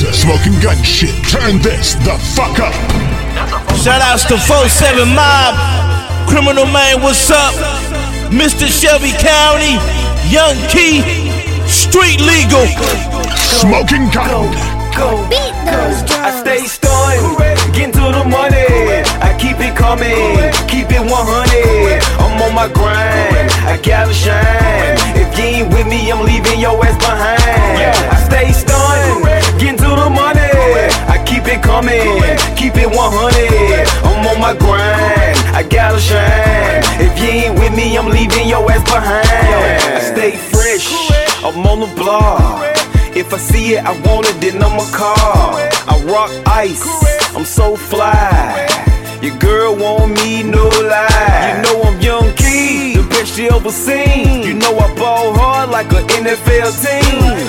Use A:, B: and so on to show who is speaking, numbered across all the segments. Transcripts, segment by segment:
A: Smoking gun shit. Turn this the fuck up.
B: Shout outs to 47 Mob, Criminal Manne, what's up? Mr. Shelby County, Young Key, Street Legal.
A: Smoking gun.
C: go. Beat those drums. I stay stunned, getting to the money. I keep it coming, keep it 100. I'm on my grind, I gotta shine. If you ain't with me, I'm leaving your ass behind. Coming, keep it 100. I'm on my grind, I gotta shine. If you ain't with me, I'm leaving your ass behind. I stay fresh, I'm on the block. If I see it, I want it, then I'm a car. I rock ice, I'm so fly. Your girl want me, no lie. You know I'm young key, the best you ever seen. You know I ball hard like an NFL team.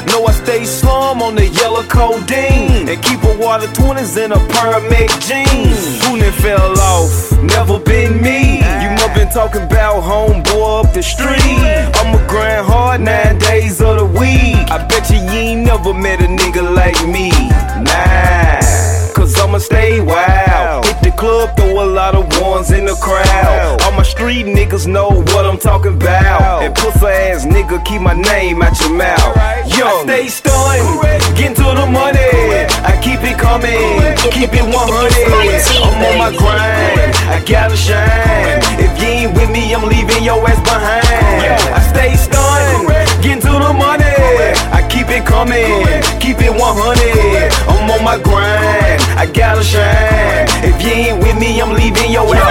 C: Stay slum on the yellow codeine. And keep a water 20s in a Pyramid jeans. Done fell off? Never been me. You must been talking about homeboy up the street. I'ma grind hard nine days of the week. I bet you you ain't never met a nigga like me. Nah. Cause I'ma stay wild. Hit the club, throw a lot of ones in the crowd. Street niggas know what I'm talking about. And pussy ass nigga, keep my name out your mouth. Young, I stay stunned, getting to the money. I keep it coming, keep it 100. I'm on my grind, I gotta shine. If you ain't with me, I'm leaving your ass behind. I stay stunned, getting to the money. I keep it coming, keep it 100. I'm on my grind, I gotta shine. If you ain't with me, I'm leaving your ass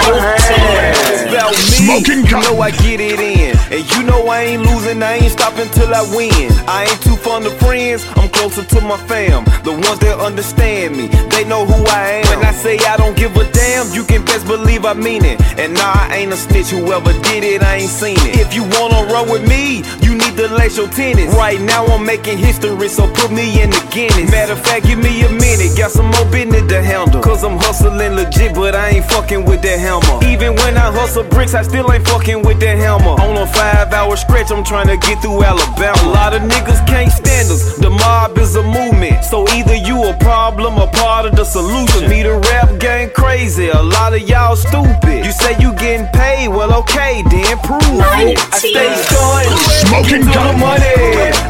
A: Smoking
C: you know I get it in. And you know I ain't losing, I ain't stopping till I win. I ain't too fond of friends, I'm closer to my fam. The ones that understand me, they know who I am. When I say I don't give a damn, you can best believe I mean it. And nah, I ain't a snitch, whoever did it, I ain't seen it. If you wanna run with me, you need to lace your tennis. Right now I'm making history, so put me in the Guinness. Matter of fact, give me a minute, got some more business to handle. Cause I'm hustling legit, but I ain't fucking with that hammer. Even when I hustle bricks, I still ain't fucking with that hammer. On a five hour stretch, I'm trying to get through Alabama. A lot of niggas can't stand us. The mob is a movement. So either you a problem or part of the solution. Me the rap game crazy. A lot of y'all stupid. You say you getting paid, well okay, then prove it. I stay stunned.
A: Smoking
C: Get to the
A: gun.
C: money.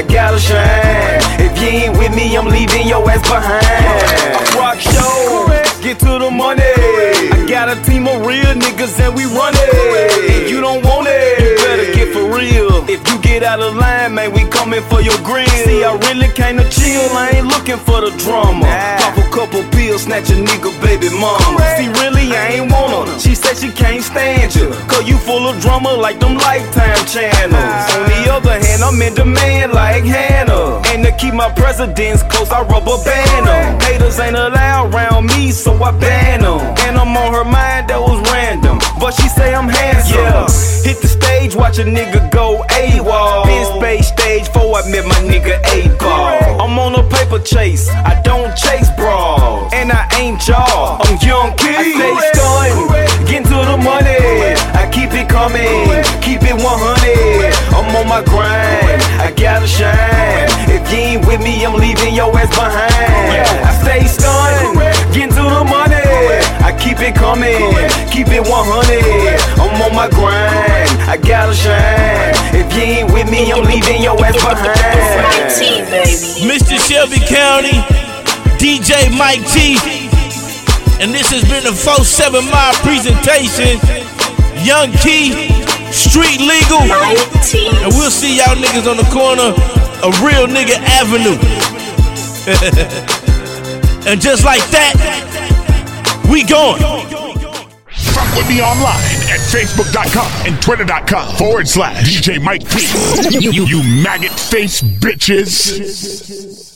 C: I gotta shine. If you ain't with me, I'm leaving your ass behind. Rock show, get to the money. I got a team of real niggas and we run it. If you don't want it, you better get for real. If you get out of line, man, we coming for your grill. See, I really came to chill, I ain't looking for the drama. Pop a couple pills, snatch a nigga, baby mama. See, really, I ain't want her. She said she can't stand you, cause you full of drama like them lifetime channels. On the other hand, I'm in demand like Hannah. And to keep my presidents close, I rubber band 'em. Haters ain't allowed around me, so I ban 'em. And I'm on her mind, that was random. But she say I'm handsome. Yeah. Hit the stage, watch a nigga go AWOL. Been space stage before I met my nigga A-Ball. I'm on a paper chase, I don't chase bras. And I ain't y'all, I'm young kid. I stay stunned, get to the money. I keep it coming, keep it 100. I'm on my grind, I gotta shine. If you ain't with me, I'm leaving your ass behind. I stay stunned, get to the money. I keep it coming, keep it 100. I'm on my grind, I gotta shine. If you ain't with me, I'm leaving your ass behind.
B: Mr. Shelby County, DJ Mike T. And this has been a 4-7 Mob presentation. Young Key, Street Legal.
D: Mike T.
B: And we'll see y'all niggas on the corner of Real Nigga Avenue. and just like that, we going.
A: Fuck with me online at facebook.com and twitter.com forward slash DJ Mike T. You, you maggot face bitches.